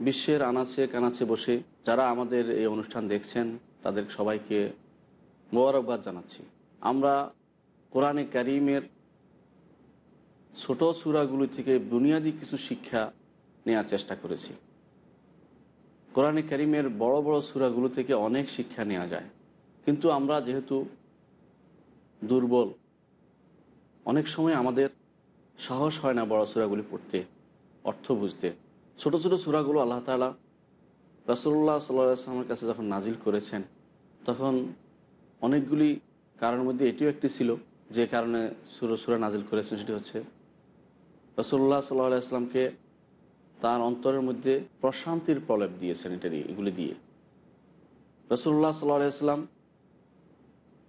বিশ্বের আনাচে কানাচে বসে যারা আমাদের এই অনুষ্ঠান দেখছেন, তাদের সবাইকে মোবারকবাদ জানাচ্ছি। আমরা কোরআনে কারিমের ছোট সুরাগুলি থেকে বুনিয়াদী কিছু শিক্ষা নেওয়ার চেষ্টা করেছি। কোরআনে কারিমের বড় বড় সুরাগুলো থেকে অনেক শিক্ষা নেওয়া যায়। কিন্তু আমরা যেহেতু দুর্বল, অনেক সময় আমাদের সাহস হয় না বড় সুরাগুলি পড়তে, অর্থ বুঝতে। ছোট ছোট সুরাগুলো আল্লাহ তালা রাসুল্লাহ সাল্লামের কাছে যখন নাজিল করেছেন, তখন অনেকগুলি কারণের মধ্যে এটিও একটি ছিল। যে কারণে সুর, সুরা নাজিল করেছেন সেটি হচ্ছে রসুল্লাহ সাল্লাহ আসলামকে তার অন্তরের মধ্যে প্রশান্তির প্রলেপ দিয়েছেন এটা দিয়ে, এগুলি দিয়ে। রসুল্লাহ সাল্লাহ আসলাম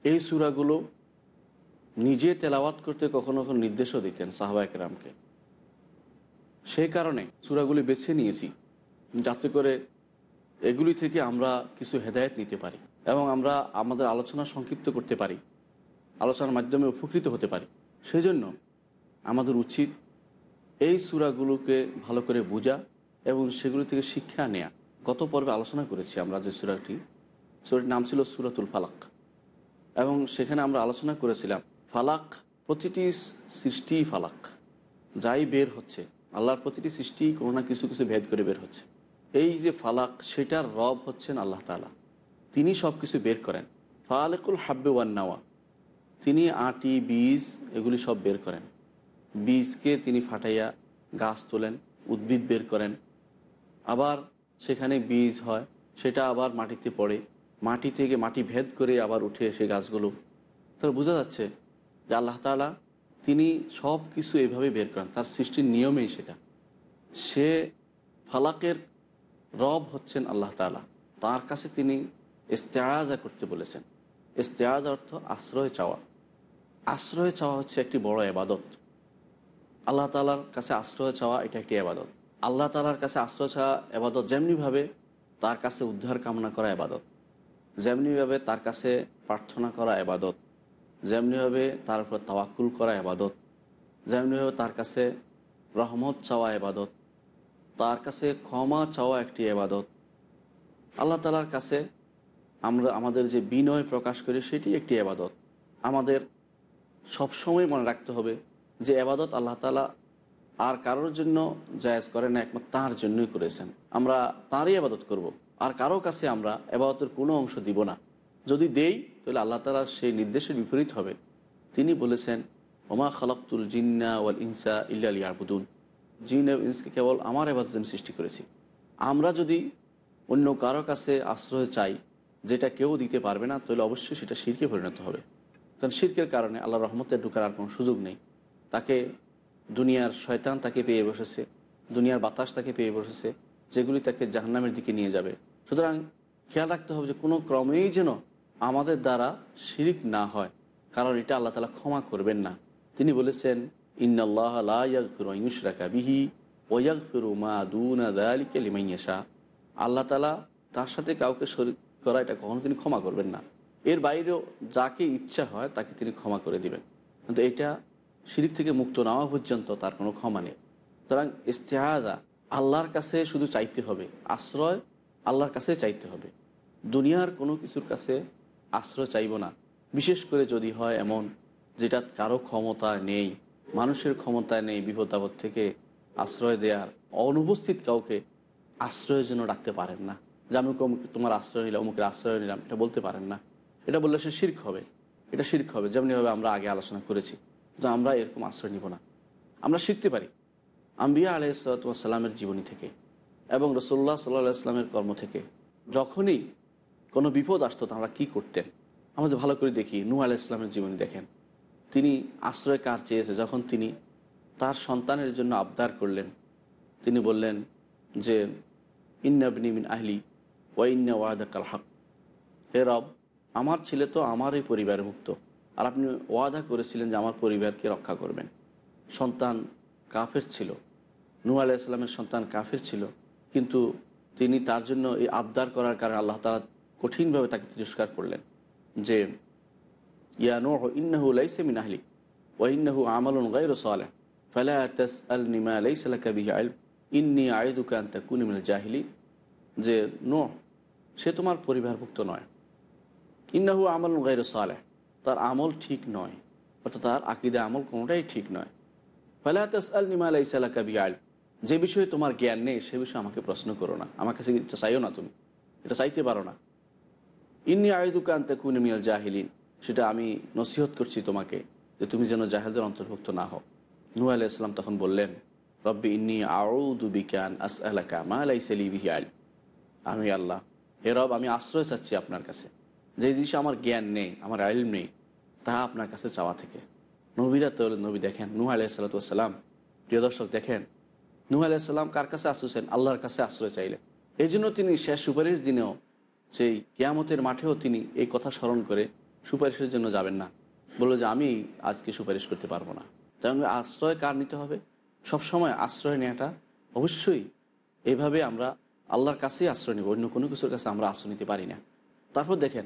এই সুরাগুলো নিজে তেলাওয়াত করতে কখনো কখনো নির্দেশও দিতেন সাহবা একরামকে সেই কারণে সুরাগুলি বেছে নিয়েছি, যাতে করে এগুলি থেকে আমরা কিছু হেদায়ত নিতে পারি এবং আমরা আমাদের আলোচনা সংক্ষিপ্ত করতে পারি, আলোচনার মাধ্যমে উপকৃত হতে পারি। সেই জন্য আমাদের উচিত এই সুরাগুলোকে ভালো করে বোঝা এবং সেগুলি থেকে শিক্ষা নেয়া। গত পর্বে আলোচনা করেছি আমরা যে সুরাটি, সুরাটির নাম ছিল সুরাতুল ফালাক এবং সেখানে আমরা আলোচনা করেছিলাম, ফালাক প্রতিটি সৃষ্টি ফালাক, যাই বের হচ্ছে। আল্লাহর প্রতিটি সৃষ্টি কোনো না কিছু কিছু ভেদ করে বের হচ্ছে। এই যে ফালাক, সেটার রব হচ্ছেন আল্লাহ তালা তিনি সব কিছু বের করেন। ফালেকুল হাব্বে ওয়ান্নাওয়া তিনি আটি, বীজ, এগুলি সব বের করেন। বীজকে তিনি ফাটাইয়া গাছ তোলেন, উদ্ভিদ বের করেন। আবার সেখানে বীজ হয়, সেটা আবার মাটিতে পড়ে। মাটি থেকে মাটি ভেদ করে আবার উঠে এসে গাছগুলো। তাহলে বোঝা যাচ্ছে যে আল্লাহ তালা তিনি সব কিছু এভাবে বের করেন। তার সৃষ্টির নিয়মেই সেটা। সে ফালাকের রব হচ্ছেন আল্লাহ তালা তার কাছে তিনি ইস্তেয়াজা করতে বলেছেন। ইস্তেয়াজ অর্থ আশ্রয় চাওয়া। আশ্রয় চাওয়া হচ্ছে একটি বড় এবাদত। আল্লাহ তালার কাছে আশ্রয় চাওয়া এটা একটি এবাদত। আল্লাহ তালার কাছে আশ্রয় চাওয়া এবাদত যেমনিভাবে তার কাছে উদ্ধার কামনা করা এবাদত, যেমনিভাবে তার কাছে প্রার্থনা করা এবাদত। যেমনিভাবে তার উপর তাওয়াক্কুল করা এবাদত যেমনিভাবে তার কাছে রহমত চাওয়া এবাদত তার কাছে ক্ষমা চাওয়া একটি এবাদত আল্লাহ তালার কাছে আমরা, আমাদের যে বিনয় প্রকাশ করি সেটি একটি এবাদত আমাদের সবসময় মনে রাখতে হবে যে এবাদত আল্লাহ তালা আর কারোর জন্য জায়জ করে না, একমাত্র তাঁর জন্যই করেছেন। আমরা তাঁরই আবাদত করব। আর কারও কাছে আমরা এবাদতের কোনো অংশ দিব না। যদি দেই তাহলে আল্লাহ তালার সেই নির্দেশের বিপরীত হবে। তিনি বলেছেন, ওমা খালাক্তুল জিন্না ওয়াল ইনসা ইল্লা ইয়াবুদুন জিন ইনসকে কেবল আমার এবাদত সৃষ্টি করেছি। আমরা যদি অন্য কারও কাছে আশ্রয় চাই, যেটা কেউ দিতে পারবে না, তাহলে অবশ্যই সেটা শিরকে পরিণত হবে। কারণ শিরকের কারণে আল্লাহ রহমতের ঢুকার আর কোনো সুযোগ নেই। তাকে দুনিয়ার শয়তান তাকে পেয়ে বসেছে, দুনিয়ার বাতাস তাকে পেয়ে বসেছে, যেগুলি তাকে জাহান্নামের দিকে নিয়ে যাবে। সুতরাং খেয়াল রাখতে হবে যে কোনো ক্রমেই যেন আমাদের দ্বারা শিরিক না হয়, কারণ এটা আল্লাহ তালা ক্ষমা করবেন না। তিনি বলেছেন ইন্নআল্লাহ ইউসরাকা বিহি ফিরু মা দুনা আল্লাহ তালা তার সাথে কাউকে শরিক করা, এটা কখনো তিনি ক্ষমা করবেন না। এর বাইরেও যাকে ইচ্ছা হয়, তাকে তিনি ক্ষমা করে দিবেন। কিন্তু এটা শিরিক থেকে মুক্ত নেওয়া পর্যন্ত তার কোনো ক্ষমা নেই। সুতরাং ইস্তেহাদা, আল্লাহর কাছে শুধু চাইতে হবে। আশ্রয়, আল্লাহর কাছে চাইতে হবে। দুনিয়ার কোনো কিছুর কাছে আশ্রয় চাইব না। বিশেষ করে যদি হয় এমন, যেটা কারও ক্ষমতা নেই, মানুষের ক্ষমতায় নেই বিপদাবদ থেকে আশ্রয় দেওয়ার অনুপস্থিত কাউকে আশ্রয়ের জন্য ডাকতে পারেন না। যে আমি তোমার আশ্রয় নিলাম, অমুকের আশ্রয় নিলাম, এটা বলতে পারেন না। এটা বললে সে শির্ক হবে। এটা শির্ক হবে, যেমনিভাবে আমরা আগে আলোচনা করেছি। কিন্তু আমরা এরকম আশ্রয় নিব না। আমরা শিখতে পারি আম্বিয়া আলাইসালামের জীবনী থেকে এবং রসোল্লা সাল্লাহ ইসলামের কর্ম থেকে। যখনই কোনো বিপদ আসতো তারা কি করতেন? আমাদের ভালো করে দেখি নু আলাহ ইসলামের জীবনী দেখেন। তিনি আশ্রয় কার চেয়েছে? যখন তিনি তার সন্তানের জন্য আবদার করলেন, তিনি বললেন যে ইন্নাবনি মিন আহলি ওয়াইন্না ওয়াদাকাল হক। হে রব, আমার ছেলে তো আমারই পরিবারের মুক্ত। আর আপনি ওয়াদা করেছিলেন যে আমার পরিবারকে রক্ষা করবেন। সন্তান কাফের ছিল। নূ আলাহ ইসলামের সন্তান কাফের ছিল। কিন্তু তিনি তার জন্য এই আবদার করার কারণে আল্লাহ তালা কঠিনভাবে তাকে তিরস্কার করলেন যে, ইয়া নো ইন্নাহু লাইসে মিন আহলি ও ইন্নাহু আমলুন গাইর সালেহ। ফালা তাস আল নিমা লাইসালাকা বিহি আইল ইন্নি আইদুকা আন্তা কুনিমিল জাহিলি যে নো সে তোমার পরিবারভুক্ত নয়। ইন্নাহু আমল গাইর সালেহ। তার আমল ঠিক নয়। অর্থাৎ তার আকিদে আমল কোনোটাই ঠিক নয়। ফালা তাস আল নিমা লাইসালাকা বিহি আইল যে বিষয়ে তোমার জ্ঞান নেই, সে বিষয়ে আমাকে প্রশ্ন করো না। আমার কাছে চাইও না তুমি। এটা চাইতে পারো না। ইন্নি আয়দুকা আন্তা কুনিমিয়াল জাহিলিন। সেটা আমি নসিহত করছি তোমাকে যে তুমি যেন জাহেলদের অন্তর্ভুক্ত না হও। নু আলাহ ইসলাম তখন বললেন, রব্বি ইন্নি আউদু বিকান আস আলাকা মা আলাইসালি বিহি আল আমি আল্লাহ, হে রব, আমি আশ্রয় চাচ্ছি আপনার কাছে। যে জিনিস আমার জ্ঞান নেই, আমার আইল নেই, তাহা আপনার কাছে চাওয়া থেকে। নবীরা তো নবী, দেখেন, নূহ আলাইসালাতাম প্রিয় দর্শক, দেখেন, নূহ আলাইসাল্লাম কার কাছে আশ্রয় চাইলেন? আল্লাহর কাছে আশ্রয় চাইলেন। এই জন্য তিনি শেষ সুপারিশ দিনেও সেই কেয়ামতের মাঠেও তিনি এই কথা স্মরণ করে সুপারিশের জন্য যাবেন না। বলল যে, আমি আজকে সুপারিশ করতে পারব না। তাই আশ্রয় কার নিতে হবে? সবসময় আশ্রয় নেওয়াটা অবশ্যই এভাবে আমরা আল্লাহর কাছেই আশ্রয় নেব, অন্য কোনো কিছুর কাছে আমরা আশ্রয় নিতে পারি না। তারপর দেখেন,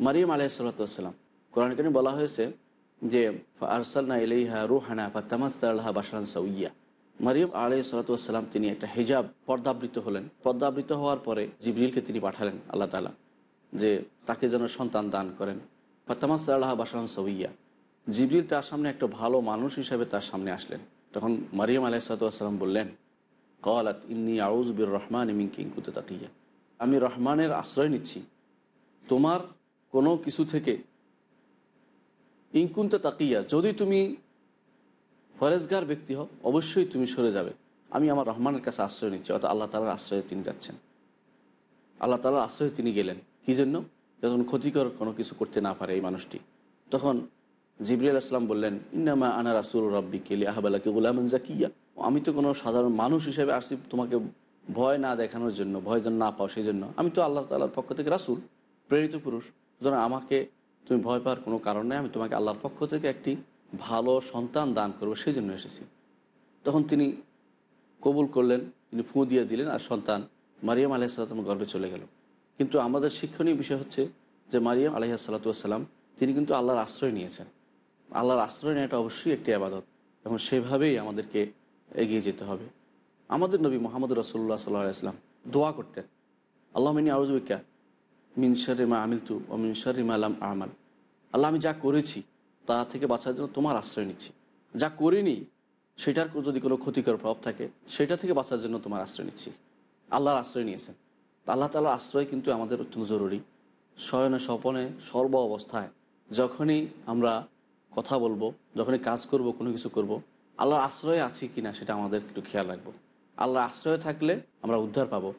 মারিয়াম আলাইসাল্লাম কোরআন কারিম বলা হয়েছে যে আরসালনা ইলাইহা রুহানা বা তামাস্তাল্লাহা বাসান সৌইয়া মারিয়াম আলাই সালাতাম তিনি একটা হেজাব পর্দাবৃত হলেন। পর্দাবৃত হওয়ার পরে জিবরিলকে তিনি পাঠালেন আল্লাহ তালা যে তাকে যেন সন্তান দান করেন। ফাতামাস আল্লাহ বাসান সৌইয়া জিবরিল তার সামনে একটা ভালো মানুষ হিসাবে তার সামনে আসলেন। তখন মারিয়াম আলাই সালাতাম বললেন, কলাত ইন্নি আউজবির রহমান ইমিন কিংকুতে তাকিয়া। আমি রহমানের আশ্রয় নিচ্ছি। তোমার কোনো কিছু থেকে ইনকুন্তে তাকিয়া, যদি তুমি ফরেজগার ব্যক্তি হও, অবশ্যই তুমি সরে যাবে। আমি আমার রহমানের কাছে আশ্রয় নিচ্ছি, অর্থাৎ আল্লাহ তালার আশ্রয়ে তিনি যাচ্ছেন। আল্লাহ তালার আশ্রয়ে তিনি গেলেন। কী জন্য? যখন ক্ষতিকর কোনো কিছু করতে না পারে এই মানুষটি, তখন জিবরিয়াল আসলাম বললেন, ইন্নামা আনা রাসুল রব্বি কেলি আহবালাকে গুলামান জাকিয়া আমি তো কোনো সাধারণ মানুষ হিসেবে আসছি তোমাকে ভয় না দেখানোর জন্য, ভয় যেন না পাও সেই জন্য আমি তো আল্লাহ তাল্লাহর পক্ষ থেকে রাসুল, প্রেরিত পুরুষ। সুতরাং আমাকে তুমি ভয় পাওয়ার কোনো কারণ নেই, আমি তোমাকে আল্লাহর পক্ষ থেকে একটি ভালো সন্তান দান করব সেই জন্য এসেছি। তখন তিনি কবুল করলেন, তিনি ফুঁ দিয়ে দিলেন, আর সন্তান মারিয়াম আলাইসাল্লাম গর্বে চলে গেল। কিন্তু আমাদের শিক্ষণীয় বিষয় হচ্ছে যে মারিয়াম আলহিহাসাল্লাতুয়াসাল্লাম তিনি কিন্তু আল্লাহর আশ্রয় নিয়েছেন। আল্লাহর আশ্রয় নেওয়াটা অবশ্যই একটি আবাদত, এবং সেভাবেই আমাদেরকে এগিয়ে যেতে হবে। আমাদের নবী মোহাম্মদ রসুল্লাহ সাল্লাহ ইসলাম দোয়া করতেন, আল্লাহ মিনী আউজবিকা মিন শরিমা আমিল তু ও মিন শরিমা আলাম আমাল। আল্লাহ, আমি যা করেছি তা থেকে বাঁচার জন্য তোমার আশ্রয় নিচ্ছি। যা করিনি, সেটার যদি কোনো ক্ষতিকর প্রভাব থাকে, সেটা থেকে বাঁচার জন্য তোমার আশ্রয় নিচ্ছি। আল্লাহর আশ্রয় নিয়েছেন। আল্লাহ তালার আশ্রয় কিন্তু আমাদের অত্যন্ত জরুরি। শয়নে স্বপনে, সর্ব অবস্থায় যখনই আমরা কথা বলব, যখনই কাজ করব, কোনো কিছু করব, আল্লাহর আশ্রয়ে আছি কিনা সেটা আমাদের একটু খেয়াল রাখব। আল্লাহর আশ্রয়ে থাকলে আমরা উদ্ধার পাবো।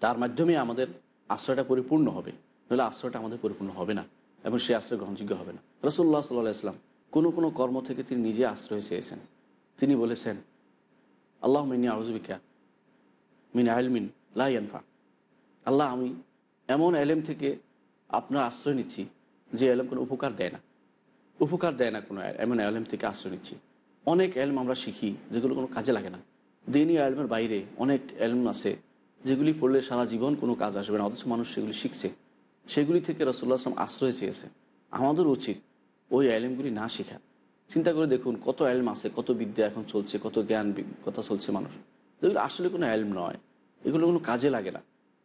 তার মাধ্যমে আমাদের আশ্রয়টা পরিপূর্ণ হবে। নাহলে আশ্রয়টা আমাদের পরিপূর্ণ হবে না। এবং সে আশ্রয় গ্রহণযোগ্য হবে না। রসুল্লাহ সাল্লাহ ইসলাম কোনো কোনো কর্ম থেকে তিনি নিজে আশ্রয় চেয়েছেন। তিনি বলেছেন, আল্লাহ মিনী আউজবিকা মিন আলমিন লাইনফা আল্লাহ, আমি এমন এলেম থেকে আপনার আশ্রয় নিচ্ছি যে এলেম কোনো উপকার দেয় না। উপকার দেয় না কোনো এমন এলেম থেকে আশ্রয় নিচ্ছি। অনেক এলম আমরা শিখি যেগুলো কোনো কাজে লাগে না। দিনই এলমের বাইরে অনেক এলম আছে যেগুলি পড়লে সারা জীবন কোনো কাজ আসবে না, অথচ মানুষ সেগুলি শিখছে। সেগুলি থেকে রসুল্লাহ আসলাম আশ্রয় চেয়েছে। আমাদের উচিত ওই আইলেমগুলি না শেখা। চিন্তা করে দেখুন কত আইলম আছে, কত বিদ্যা এখন চলছে, কত জ্ঞান কথা চলছে মানুষ এগুলো আসলে কোনো এলম নয়। এগুলো কোনো কাজে লাগে না।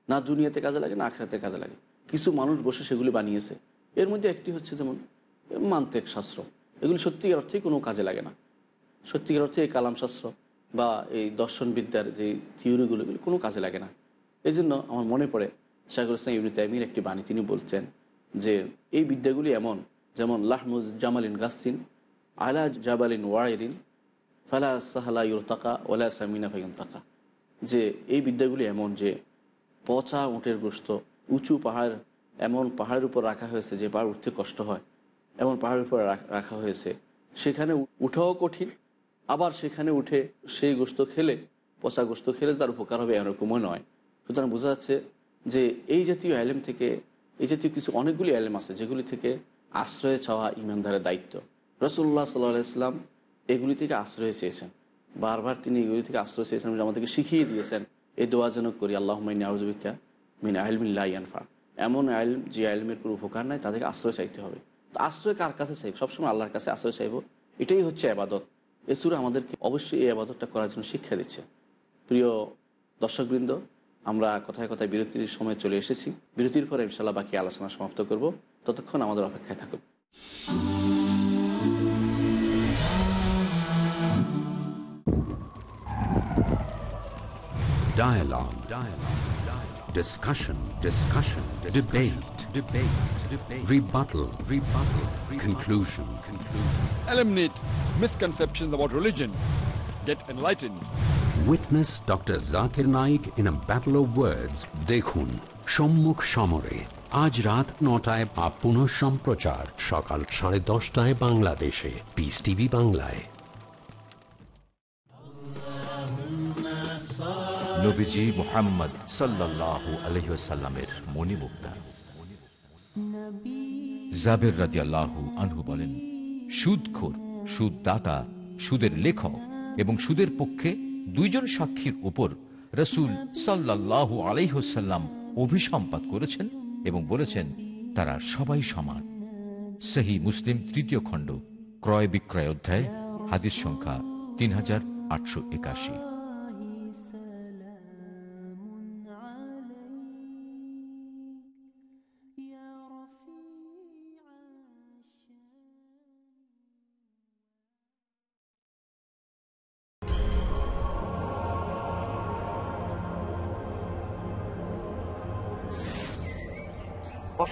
না দুনিয়াতে কাজে লাগে, না আখড়াতে কাজে লাগে। কিছু মানুষ বসে সেগুলি বানিয়েছে। এর মধ্যে একটি হচ্ছে যেমন মান্তেক শাস্ত্র। এগুলি সত্যিকার অর্থেই কোনো কাজে লাগে না। সত্যিকার অর্থে এই কালাম শাস্ত্র বা এই দর্শনবিদ্যার যে থিওরিগুলো এগুলো কোনো কাজে লাগে না। এই জন্য আমার মনে পড়ে শাহুল ইসলাম ইবনি তাইমির একটি বাণী, তিনি বলছেন যে এই বিদ্যাগুলি এমন, যেমন লাহমুজ জামালিন গাসিন আলা জাবালিন ওয়াইরিন, ফালা সাহালা ইউরতাকা ওলা সামিনা ফাইন তাকা যে এই বিদ্যাগুলি এমন যে পচা উঁটের গোস্ত, উঁচু পাহাড়, এমন পাহাড়ের উপর রাখা হয়েছে যে পাহাড় উঠতে কষ্ট হয়, এমন পাহাড়ের উপর রাখা হয়েছে। সেখানে উঠাও কঠিন, আবার সেখানে উঠে সেই গোস্ত খেলে, পচা গোস্ত খেলে তার উপকার হবে এরকমও নয়। সুতরাং বোঝা যাচ্ছে যে এই জাতীয় অ্যালেম থেকে, এই জাতীয় কিছু অনেকগুলি অ্যালেম আছে যেগুলি থেকে আশ্রয় চাওয়া ইমানদারের দায়িত্ব। রসুল্লাহ সাল্লাহ ইসলাম এগুলি থেকে আশ্রয় চেয়েছেন। বারবার তিনি এগুলি থেকে আশ্রয় চেয়েছেন আমাদেরকে শিখিয়ে দিয়েছেন, এই দোয়া করি আল্লাহ মাইন আউজবিকা মিন আহলমিল্লা এমন আইলম, যে আইলমের কোনো উপকার নাই, তাদেরকে আশ্রয় চাইতে হবে। তো আশ্রয় কার কাছে চাইব? সবসময় আল্লাহর কাছে আশ্রয় চাইব। এটাই হচ্ছে আবাদত এ সুরা আমাদেরকে অবশ্যই এই আবাদতটা করার জন্য শিক্ষা দিচ্ছে। প্রিয় দর্শকবৃন্দ আমরা কথায় কথায় বিরতির সময় চলে এসেছি বিরতির পরে ইনশাল্লাহ বাকি আলোচনা সমাপ্ত করব ততক্ষণ আমাদের অপেক্ষায় থাকুন Dialogue. Dialogue. Dialogue. Discussion. Discussion. Discussion. Debate. Debate. Debate. Rebuttal. Rebuttal. Rebuttal. Conclusion. Conclusion. eliminate misconceptions about religion, get enlightened. Witness doctor Zakir Naik in a battle of words. দেখুন সম্মুখ সমরে আজ রাত নটায় বা পুনঃ সম্প্রচার সকাল সাড়ে দশটায় বাংলাদেশে পিস টিভি বাংলায় নবীজি মোহাম্মদ রাদিয়াল্লাহু আনহু বলেন সুদের লেখক এবং সুদের পক্ষে দুইজন সাক্ষীর উপর রসুল সাল্লাহ আলাইহসাল্লাম অভিসম্পাত করেছেন এবং বলেছেন, তারা সবাই সমান। সেহী মুসলিম তৃতীয় খণ্ড ক্রয় বিক্রয় অধ্যায়, হাদিস সংখ্যা তিন হাজার আটশো একাশি।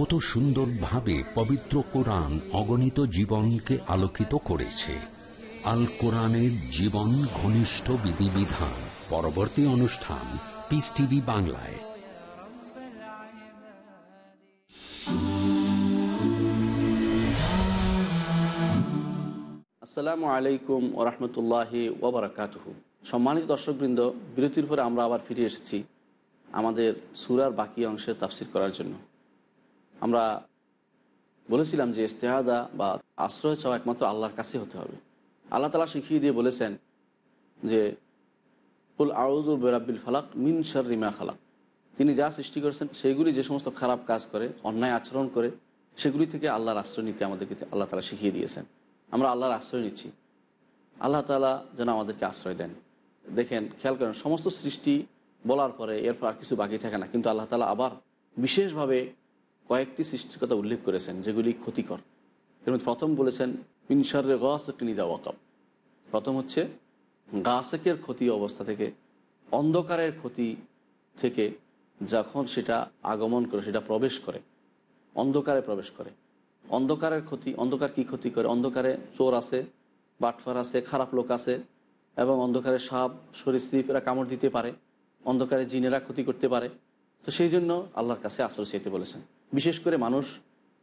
কত সুন্দরভাবে পবিত্র কোরআন অগণিত জীবনকে আলোকিত করেছে। আল কোরআনের জীবন ঘনিষ্ঠ বিধিবিধান। পরবর্তী অনুষ্ঠান পিস টিভি বাংলায়। আসসালামু আলাইকুম ওরহমতুল্লাহি ওবরাকাতুহ। সম্মানিত দর্শকবৃন্দ, বিরতির পরে আমরা আবার ফিরে এসেছি আমাদের সুরার বাকি অংশে তাফসির করার জন্য। আমরা বলেছিলাম যে ইস্তেহাদা বা আশ্রয় চাওয়া একমাত্র আল্লাহর কাছে হতে হবে। আল্লাহ তালা শিখিয়ে দিয়ে বলেছেন যে, কুল আউজু বেরাব্বিল ফালাক মিন রিমা খালাক। তিনি যা সৃষ্টি করেছেন সেইগুলি যে সমস্ত খারাপ কাজ করে, অন্যায় আচরণ করে, সেগুলি থেকে আল্লাহর আশ্রয় নিতে আমাদেরকে আল্লাহ তালা শিখিয়ে দিয়েছেন। আমরা আল্লাহর আশ্রয় নিচ্ছি। আল্লাহ তালা যেন আমাদেরকে আশ্রয় দেন। দেখেন, খেয়াল করেন, সমস্ত সৃষ্টি বলার পরে এরপর আর কিছু বাকি থাকে না, কিন্তু আল্লাহ তালা আবার বিশেষভাবে কয়েকটি সৃষ্টির কথা উল্লেখ করেছেন যেগুলি ক্ষতিকর। মধ্যে প্রথম বলেছেন মিনসারে গাছকিনি ওয়াকাব। প্রথম হচ্ছে গাছেকের ক্ষতি অবস্থা থেকে, অন্ধকারের ক্ষতি থেকে যখন সেটা আগমন করে, সেটা প্রবেশ করে। অন্ধকারে প্রবেশ করে। অন্ধকারের ক্ষতি, অন্ধকার কি ক্ষতি করে? অন্ধকারে চোর আছে, বাটফার আছে, খারাপ লোক আছে, এবং অন্ধকারে সাপ সরীসৃপেরা কামড় দিতে পারে। অন্ধকারে জিনেরা ক্ষতি করতে পারে। তো সেই জন্য আল্লাহর কাছে আশ্রয় চাইতে বলেছেন। বিশেষ করে মানুষ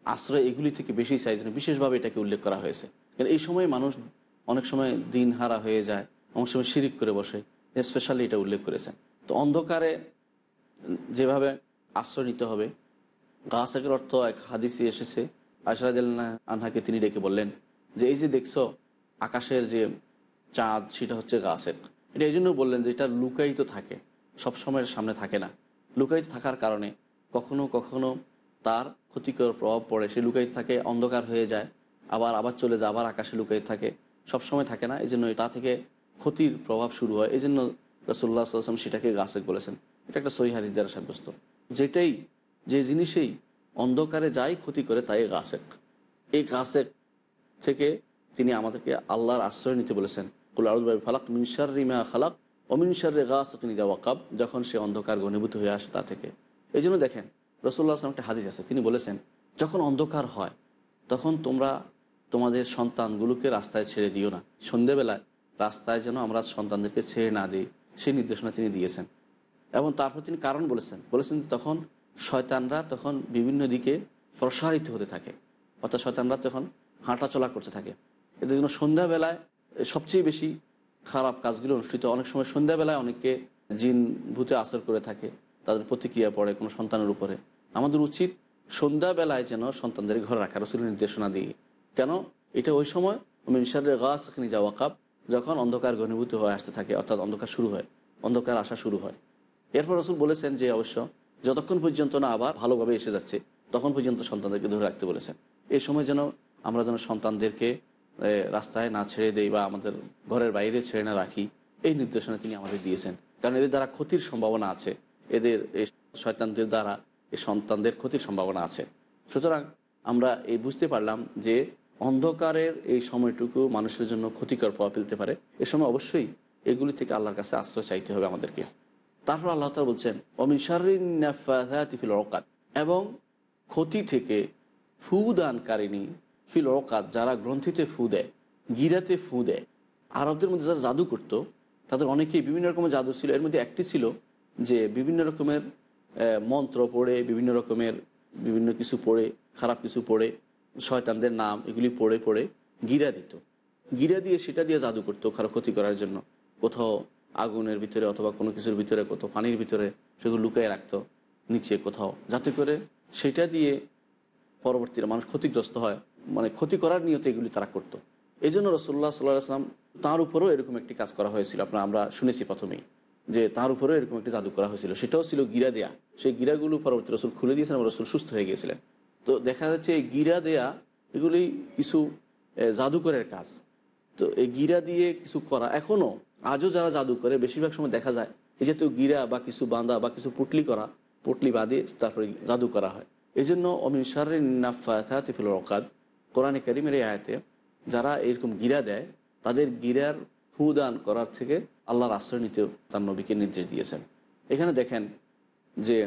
আশ্রয় এগুলি থেকে বেশি চাই জন্য বিশেষভাবে এটাকে উল্লেখ করা হয়েছে। কারণ এই সময় মানুষ অনেক সময় দিন হারা হয়ে যায়, অনেক সময় শিরিক করে বসে স্পেশালি এটা উল্লেখ করেছেন। তো অন্ধকারে যেভাবে আশ্রয় নিতে হবে, গাছের অর্থ এক হাদিসি এসেছে আশরাদিল্লাহ আনহাকে তিনি ডেকে বললেন যে, এই যে দেখছ, আকাশের যে চাঁদ, সেটা হচ্ছে গাছেক এটা এই জন্য বললেন যে, এটা লুকায়িত থাকে সব সময়ের সামনে থাকে না। লুকায়িত থাকার কারণে কখনো কখনো তার ক্ষতিকর প্রভাব পড়ে, সে লুকায়িত থাকে, অন্ধকার হয়ে যায়, আবার আবার চলে যায়, আবার আকাশে লুকায়িত থাকে। সব সময় থাকে না, এই জন্য তা থেকে ক্ষতির প্রভাব শুরু হয়। এই জন্য রসুল্লাহ সাল্লাম সেটাকে গাছেক বলেছেন। এটা একটা সহি হাদিস দ্বারা সাব্যস্ত। যেটাই, যে জিনিসেই অন্ধকারে যাই ক্ষতি করে, তাই গাছেক এই গাছেক থেকে তিনি আমাদেরকে আল্লাহর আশ্রয় নিতে বলেছেন। কুলাউদ্বাই ফালাক মিনসার রিমা খালাক অমিনসারে গাছ নিজা ওয়াকাব, যখন সে অন্ধকার ঘনীভূত হয়ে আসে তা থেকে। এই জন্য দেখেন রসুল্লাহ আসলাম একটা হাদিস আছে। তিনি বলেছেন, যখন অন্ধকার হয়, তখন তোমরা তোমাদের সন্তানগুলোকে রাস্তায় ছেড়ে দিও না। সন্ধেবেলায় রাস্তায় যেন আমরা সন্তানদেরকে ছেড়ে না দিই। সেই নির্দেশনা তিনি দিয়েছেন। এবং তারপর তিনি কারণ বলেছেন। বলেছেন যে তখন শয়তানরা তখন বিভিন্ন দিকে প্রসারিত হতে থাকে। অর্থাৎ শয়তানরা তখন হাঁটাচলা করতে থাকে। এদের জন্য সন্ধ্যাবেলায় সবচেয়ে বেশি খারাপ কাজগুলো অনুষ্ঠিত। অনেক সময় সন্ধ্যাবেলায় অনেকে জিন ভূতে আসর করে থাকে। তাদের প্রতিক্রিয়া পড়ে কোনো সন্তানের উপরে। আমাদের উচিত সন্ধ্যাবেলায় যেন সন্তানদের ঘরে রাখার রসুলের নির্দেশনা দিই। কেন? এটা ওই সময় মিনসারের গাছ এখানে যাওয়া কাপ, যখন অন্ধকার ঘনীভূত হয়ে আসতে থাকে, অর্থাৎ অন্ধকার শুরু হয়, অন্ধকার আসা শুরু হয়। এরপর রসুল বলেছেন যে, অবশ্য যতক্ষণ পর্যন্ত না আবার ভালোভাবে এসে যাচ্ছে, তখন পর্যন্ত সন্তানদেরকে ধরে রাখতে বলেছেন। এই সময় যেন আমরা যেন সন্তানদেরকে রাস্তায় না ছেড়ে দেই বা আমাদের ঘরের বাইরে ছেড়ে না রাখি, এই নির্দেশনা তিনি আমাদের দিয়েছেন। কারণ এদের দ্বারা ক্ষতির সম্ভাবনা আছে। এদের, এই শয়তানদের দ্বারা এই সন্তানদের ক্ষতির সম্ভাবনা আছে। সুতরাং আমরা এই বুঝতে পারলাম যে অন্ধকারের এই সময়টুকু মানুষের জন্য ক্ষতিকর প্রভাব ফেলতে পারে। এ সময় অবশ্যই এগুলি থেকে আল্লাহর কাছে আশ্রয় চাইতে হবে আমাদেরকে। তারপর আল্লাহ তালা বলছেন অমিনসারিফিল অকাত এবং ক্ষতি থেকে ফু দানকারিনী ফিল অকাত যারা গ্রন্থিতে ফু দেয়, গিরাতে ফু দেয়। আরবদের মধ্যে যারা জাদু করত, তাদের অনেকেই বিভিন্ন রকমের জাদু ছিল। এর মধ্যে একটি ছিল যে বিভিন্ন রকমের মন্ত্র পড়ে, বিভিন্ন রকমের, বিভিন্ন কিছু পড়ে, খারাপ কিছু পড়ে, শয়তানদের নাম এগুলি পড়ে পড়ে গিরা দিত। গিরা দিয়ে সেটা দিয়ে জাদু করতো কারও ক্ষতি করার জন্য। কোথাও আগুনের ভিতরে অথবা কোনো কিছুর ভিতরে, কোথাও পানির ভিতরে সেগুলো লুকিয়ে রাখতো, নিচে কোথাও। যাতে করে সেটা দিয়ে পরবর্তীতে মানুষ ক্ষতিগ্রস্ত হয়। মানে ক্ষতি করার নিয়তে এগুলি তারা করতো। এই জন্য রসুল্লাহ সাল্লাহ আসলাম তাঁর উপরেও এরকম একটি কাজ করা হয়েছিল। আপনার আমরা শুনেছি প্রথমেই। যে তার উপরেও এরকম একটি জাদু করা হয়েছিল। সেটাও ছিল গিরা দেয়া। সেই গিরাগুলো পরবর্তী রসুল খুলে দিয়েছেন এবং রসুল সুস্থ হয়ে গিয়েছিলেন। তো দেখা যাচ্ছে এই গিরা দেয়া, এগুলি কিছু জাদুকরের কাজ। তো এই গিরা দিয়ে কিছু করা এখনও আজও যারা জাদু করে, বেশিরভাগ সময় দেখা যায়, এই যেহেতু গিরা বা কিছু বাঁধা বা কিছু পুটলি করা, পুটলি বাঁধে তারপরে জাদু করা হয়। এই জন্য অমিনসারের নাফাতিফিল রকাদ কোরআনে করিমের এই আয়তে, যারা এরকম গিরা দেয়, তাদের গিরার ফুদান করার থেকে আল্লাহর আশ্রয় নিতেও তার নবীকে নির্দেশ দিয়েছেন। এখানে দেখেন যে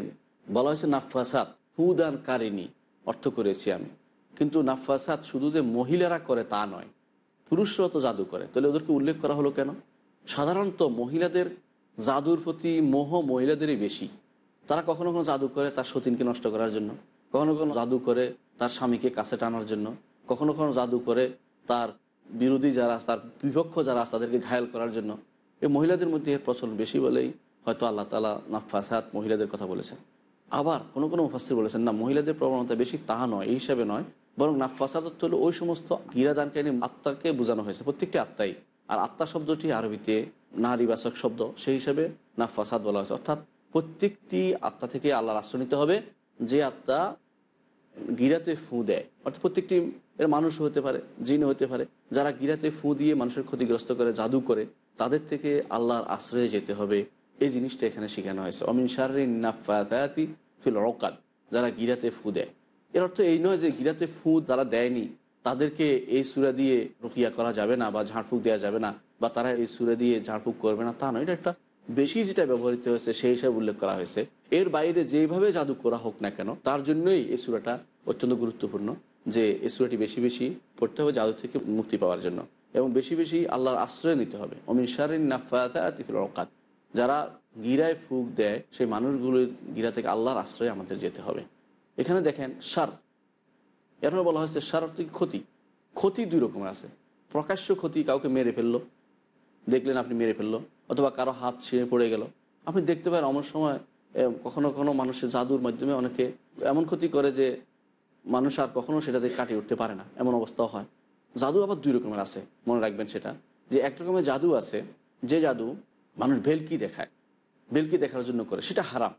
বলা হয়েছে নাফাসাত ফুদান কারিনী অর্থ করেছি আমি। কিন্তু নাফাসাত শুধু যে মহিলারা করে তা নয়, পুরুষরাও তো জাদু করে। তাহলে ওদেরকে উল্লেখ করা হলো কেন? সাধারণত মহিলাদের জাদুর প্রতি মোহ মহিলাদেরই বেশি। তারা কখনো কখনো জাদু করে তার সতীনকে নষ্ট করার জন্য, কখনো কখনো জাদু করে তার স্বামীকে কাছে টানার জন্য, কখনো কখনো জাদু করে তার বিরোধী যারা তার বিপক্ষ যারা আছে, তাদেরকে ঘায়াল করার জন্য এই মহিলাদের মধ্যে এর প্রচলন বেশি বলেই হয়তো আল্লাহ তালা নাফাসাত মহিলাদের কথা বলেছেন। আবার কোনো কোনো মুফাসির বলেছেন, না, মহিলাদের প্রবণতা বেশি তা নয়, এই হিসাবে নয়। বরং নাফাসাদ হলো ওই সমস্ত গিরাদানকারী আত্মাকে বোঝানো হয়েছে, প্রত্যেকটি আত্মাই। আর আত্মা শব্দটি আরবিতে নারীবাচক শব্দ, সেই হিসাবে নাফাসাদ বলা হয়েছে। অর্থাৎ প্রত্যেকটি আত্মা থেকে আল্লাহর আশ্রয় নিতে হবে, যে আত্মা গিরাতে ফু দেয়। অর্থাৎ প্রত্যেকটি এর মানুষ হতে পারে জিন হতে পারে, যারা গিরাতে ফু দিয়ে মানুষের ক্ষতিগ্রস্ত করে, জাদু করে, তাদের থেকে আল্লাহর আশ্রয়ে যেতে হবে। এই জিনিসটা এখানে শেখানো হয়েছে। অমিন শারিন নাফাতি ফিল রকাত যারা গিরাতে ফু দেয়। এর অর্থ এই নয় যে গিরাতে ফু যারা দেয়নি, তাদেরকে এই সুরা দিয়ে রুকিয়া করা যাবে না বা ঝাড়ফুঁক দেওয়া যাবে না বা তারা এই সুরা দিয়ে ঝাড়ফুঁক করবে না, তা নয়। এটা একটা বেশি যেটা ব্যবহৃত হয়েছে, সেই হিসাবে উল্লেখ করা হয়েছে। এর বাইরে যেভাবে জাদু করা হোক না কেন, তার জন্যই এই সুরাটা অত্যন্ত গুরুত্বপূর্ণ। যে এই সুরাটি বেশি বেশি পড়তে হবে জাদু থেকে মুক্তি পাওয়ার জন্য। এবং বেশি বেশি আল্লাহর আশ্রয় নিতে হবে। অমিন শারিন নাফাতিফিল অকাত যারা গিরায় ফুক দেয়, সেই মানুষগুলোর গিরা থেকে আল্লাহর আশ্রয়ে আমাদের যেতে হবে। এখানে দেখেন সার এরপরে বলা হয়েছে সার অর্থ কি? ক্ষতি। ক্ষতি দুই রকমের আছে। প্রকাশ্য ক্ষতি কাউকে মেরে ফেলল, দেখলেন আপনি মেরে ফেলল, অথবা কারও হাত ছিঁড়ে পড়ে গেল। আপনি দেখতে পারেন অমন সময় কখনো কখনো মানুষের জাদুর মাধ্যমে অনেকে এমন ক্ষতি করে যে মানুষ আর কখনো সেটাতে কাটিয়ে উঠতে পারে না। এমন অবস্থাও হয়। জাদু আবার দুই রকমের আছে, মনে রাখবেন সেটা। যে এক রকমের জাদু আছে, যে জাদু মানুষ ভেলকি দেখায়, ভেলকি দেখার জন্য করে। সেটা হারাম।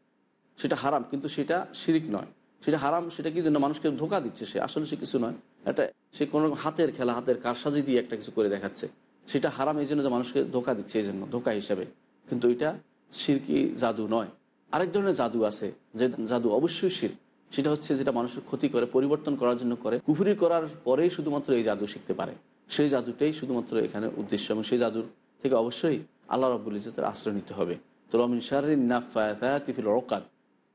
সেটা হারাম, কিন্তু সেটা শিরিক নয়। সেটা হারাম, সেটা কি জন্য মানুষকে ধোকা দিচ্ছে? সে আসলে সে কিছু নয়। একটা, সে কোনো হাতের খেলা, হাতের কারসাজি দিয়ে একটা কিছু করে দেখাচ্ছে। সেটা হারাম এই জন্য যে মানুষকে ধোকা দিচ্ছে এই জন্য, ধোকা হিসাবে। কিন্তু এটা শিরকি জাদু নয়। আরেক ধরনের জাদু আছে, যে জাদু অবশ্যই শির। সেটা হচ্ছে যেটা মানুষের ক্ষতি করে, পরিবর্তন করার জন্য করে। কুফুরি করার পরেই শুধুমাত্র এই জাদু শিখতে পারে। সেই জাদুটাই শুধুমাত্র এখানে উদ্দেশ্য এবং সেই জাদুর থেকে অবশ্যই আল্লাহ রব্বুল ইজতের আশ্রয় নিতে হবে। তো অমিন শারিন নাফিল রকাত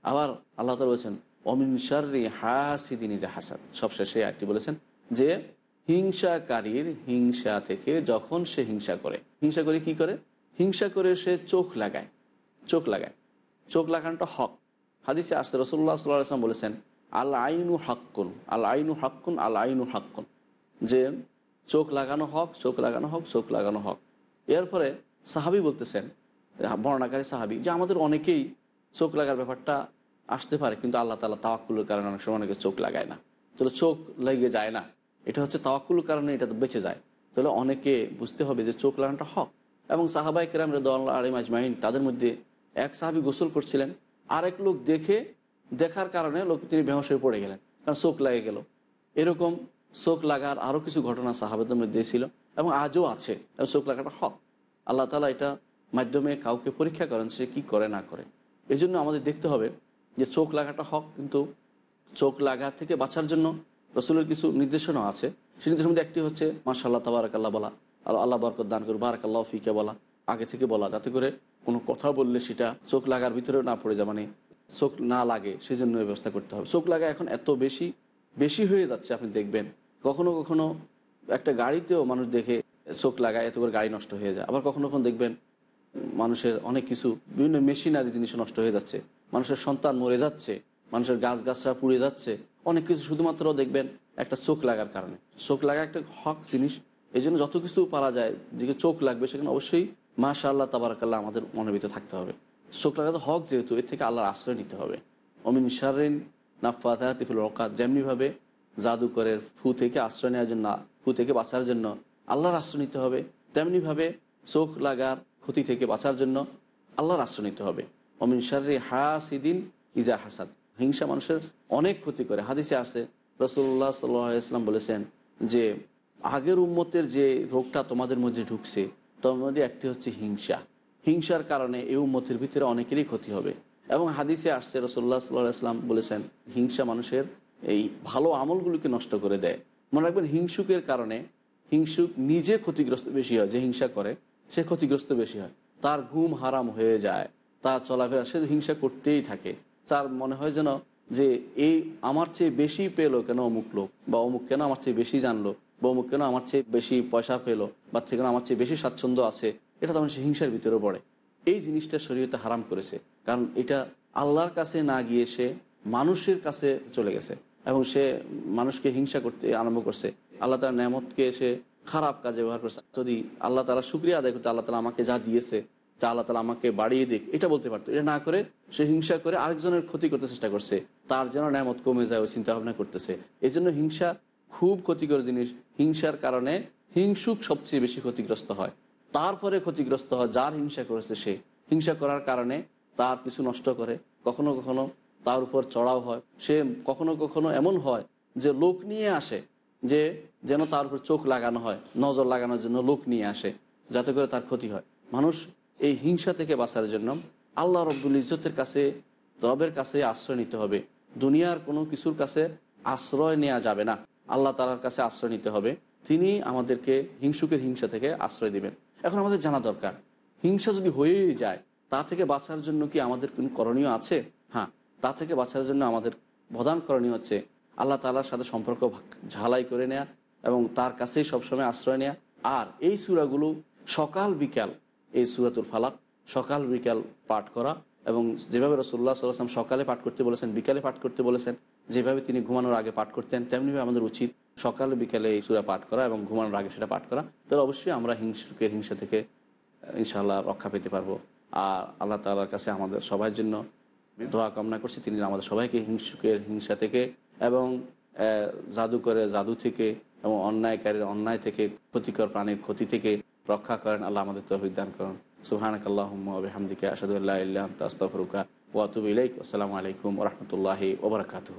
আবার আল্লাহ তালা বলেছেন অমিন শারি হাসিদিন ইজা হাসাদ। সবশেষে একটি বলেছেন যে, হিংসাকারীর হিংসা থেকে যখন সে হিংসা করে হিংসা করে কি করে? হিংসা করে সে চোখ লাগায় চোখ লাগায়। চোখ লাগানোটা হক। হাদিসে আসতে রসুল্লাহ সাল্লাম বলেছেন, আল আইনু হাক্কুন, আল আইনু হাক্কুন, আল আইনু হাক্কুন। যে চোখ লাগানো হক, চোখ লাগানো হক, চোখ লাগানো হক। এরপরে সাহাবি বলতেছেন, বর্ণাকারী সাহাবি, যে আমাদের অনেকেই চোখ লাগার ব্যাপারটা আসতে পারে, কিন্তু আল্লাহ তালা তাওয়াক্কুলের কারণে অনেক সময় অনেকে চোখ লাগায় না। তাহলে চোখ লেগে যায় না। এটা হচ্ছে তাওয়াক্কুলের কারণে এটা তো বেঁচে যায়। তাহলে অনেকে বুঝতে হবে যে চোখ লাগানোটা হক। এবং সাহাবাই কেরাম রেদুল্লাহ আলিম আজমাইন, তাদের মধ্যে এক সাহাবি গোসল করছিলেন। আরেক লোক দেখে, দেখার কারণে লোক তিনি বেহস হয়ে পড়ে গেলেন, কারণ শোক লাগে গেল। এরকম শোক লাগার আরও কিছু ঘটনা সাহাবেদের মধ্যে ছিল এবং আজও আছে। এবং শোক লাগাটা হক। আল্লাহ তালা এটা মাধ্যমে কাউকে পরীক্ষা করেন সে কি করে, না করে। এই জন্য আমাদের দেখতে হবে যে চোখ লাগাটা হক, কিন্তু চোখ লাগা থেকে বাঁচার জন্য রসুলের কিছু নির্দেশনা আছে। সেই নির্দেশের মধ্যে একটি হচ্ছে মাশাল্লাহ তাবারাকাল্লাহ বলা। আল্লাহ আল্লাহ বরকত দান করুন, বারাকাল্লাহ ফিকে বলা। আগে থেকে বলা, যাতে করে কোনো কথা বললে সেটা চোখ লাগার ভিতরেও না পড়ে যায় মানে চোখ না লাগে সেই জন্য ব্যবস্থা করতে হবে। চোখ লাগা এখন এত বেশি বেশি হয়ে যাচ্ছে, আপনি দেখবেন। কখনো কখনো একটা গাড়িতেও মানুষ দেখে চোখ লাগায়, এত করে গাড়ি নষ্ট হয়ে যায়। আবার কখনো কখনো দেখবেন মানুষের অনেক কিছু, বিভিন্ন মেশিনারি জিনিস নষ্ট হয়ে যাচ্ছে। মানুষের সন্তান মরে যাচ্ছে, মানুষের গাছ গাছরা পুড়ে যাচ্ছে। অনেক কিছু শুধুমাত্র দেখবেন একটা চোখ লাগার কারণে। চোখ লাগা একটা হক জিনিস এই জন্য যত কিছু পারা যায়, যে চোখ লাগবে, সেখানে অবশ্যই মাশা আল্লাহ তাবারাকাল্লাহ আমাদের মনের ভিতরে থাকতে হবে। চোখ লাগাতে হক যেহেতু, এর থেকে আল্লাহর আশ্রয় নিতে হবে। অমিন শারিন নাফাতিফুল রকাত যেমনিভাবে জাদুকরের ফু থেকে আশ্রয় নেওয়ার জন্য, ফু থেকে বাঁচার জন্য আল্লাহর আশ্রয় নিতে হবে, তেমনিভাবে চোখ লাগার ক্ষতি থেকে বাঁচার জন্য আল্লাহর আশ্রয় নিতে হবে। অমিন শারি হাসিদিন ইজা হাসাদ, হিংসা মানুষের অনেক ক্ষতি করে। হাদিসে আসে রসুল্লাহ ইসলাম বলেছেন যে, আগের উম্মতের যে রোগটা তোমাদের মধ্যে ঢুকছে তোমার মধ্যে একটি হচ্ছে হিংসা। হিংসার কারণে এই উম্মতের ভিতরে অনেকেরই ক্ষতি হবে। এবং হাদিসে আসছে রসল্লাহ সাল্লাহ ইসলাম বলেছেন, হিংসা মানুষের এই ভালো আমলগুলোকে নষ্ট করে দেয়। মনে রাখবেন, হিংসুকের কারণে হিংসুক নিজে ক্ষতিগ্রস্ত বেশি হয়, যে হিংসা করে, সে ক্ষতিগ্রস্ত বেশি হয়। তার ঘুম হারাম হয়ে যায়, তার চলাফেরা, সে হিংসা করতেই থাকে। তার মনে হয় যেন যে, এই আমার চেয়ে বেশি পেল কেন অমুক লোক? বা অমুক কেন আমার চেয়ে বেশি জানলো? বা অমুক কেন আমার চেয়ে বেশি পয়সা পেল বা থেকে আমার চেয়ে বেশি স্বাচ্ছন্দ্য আছে? এটা তখন সে হিংসার ভিতরে পড়ে। এই জিনিসটা শরীয়তে হারাম করেছে। কারণ এটা আল্লাহর কাছে না গিয়ে সে মানুষের কাছে চলে গেছে এবং সে মানুষকে হিংসা করতে আরম্ভ করছে। আল্লাহ তার নেমতকে সে খারাপ কাজে ব্যবহার করছে। যদি আল্লাহ তালা শুক্রিয়া আদায় করতে আল্লাহ তালা আমাকে যা দিয়েছে তা আল্লাহ তালা আমাকে বাড়িয়ে দিক, এটা বলতে পারতো। এটা না করে সে হিংসা করে আরেকজনের ক্ষতি করতে চেষ্টা করছে। তার যেন নেমত কমে যায়, ওই চিন্তা ভাবনা করতেছে। এই জন্য হিংসা খুব ক্ষতিকর জিনিস, হিংসার কারণে হিংসুক সবচেয়ে বেশি ক্ষতিগ্রস্ত হয়। তারপরে ক্ষতিগ্রস্ত হয়, যার হিংসা করেছে সে। হিংসা করার কারণে তার কিছু নষ্ট করে। কখনো কখনো তার উপর চড়াও হয়। সে কখনো কখনো এমন হয় যে লোক নিয়ে আসে, যে যেন তার উপর চোখ লাগানো হয়, নজর লাগানোর জন্য লোক নিয়ে আসে, যাতে করে তার ক্ষতি হয়। মানুষ এই হিংসা থেকে বাঁচার জন্য আল্লাহ রব্দুল ইজ্জতের কাছে, রবের কাছে আশ্রয় নিতে হবে। দুনিয়ার কোনো কিছুর কাছে আশ্রয় নেওয়া যাবে না। আল্লাহ তালার কাছে আশ্রয় নিতে হবে। তিনি আমাদেরকে হিংসুকের হিংসা থেকে আশ্রয় দিবেন। এখন আমাদের জানা দরকার। হিংসা যদি হয়েই যায়, তা থেকে বাঁচার জন্য কি আমাদের কোনো করণীয় আছে? হ্যাঁ তা থেকে বাঁচার জন্য আমাদের প্রধান করণীয় হচ্ছে আল্লাহ তালার সাথে সম্পর্ক ঝালাই করে নেয়া এবং তার কাছেই সবসময় আশ্রয় নেয়া। আর এই সুরাগুলো সকাল বিকাল, এই সুরাতুল ফালাক, সকাল বিকাল পাঠ করা এবং যেভাবে রসুল্লাহ সাল্লাম সকালে পাঠ করতে বলেছেন, বিকালে পাঠ করতে বলেছেন যেভাবে তিনি ঘুমানোর আগে পাঠ করতেন তেমনিভাবে আমাদের উচিত সকাল বিকালে এই সুরা পাঠ করা এবং ঘুমানোর আগে সেটা পাঠ করা। তাহলে অবশ্যই আমরা হিংসুকের হিংসা থেকে আহ, ইনশাআল্লাহ রক্ষা পেতে পারব। আর আল্লাহ তালার কাছে আমাদের সবার জন্য দোয়া কামনা করছি। তিনি আমাদের সবাইকে হিংসুকের হিংসা থেকে এবং জাদু করে জাদু থেকে এবং অন্যায়কারীর অন্যায় থেকে ক্ষতিকর প্রাণীর ক্ষতি থেকে রক্ষা করেন। আল্লাহ আমাদের তৌফিক দান করেন। সুহানাক আল্লাহমদিকে আসাদুল্লাহ ইল্লাহ তাস্তফরুকা ওয়াতুব ইলাইক আসসালামু আলাইকুম রহমতুল্লাহি ওবরাকাতুহ